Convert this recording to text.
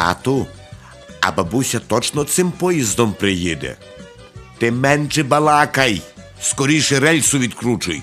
Тату, а бабуся точно цим поїздом приїде. Ти менше балакай, скоріше рельсу відкручуй.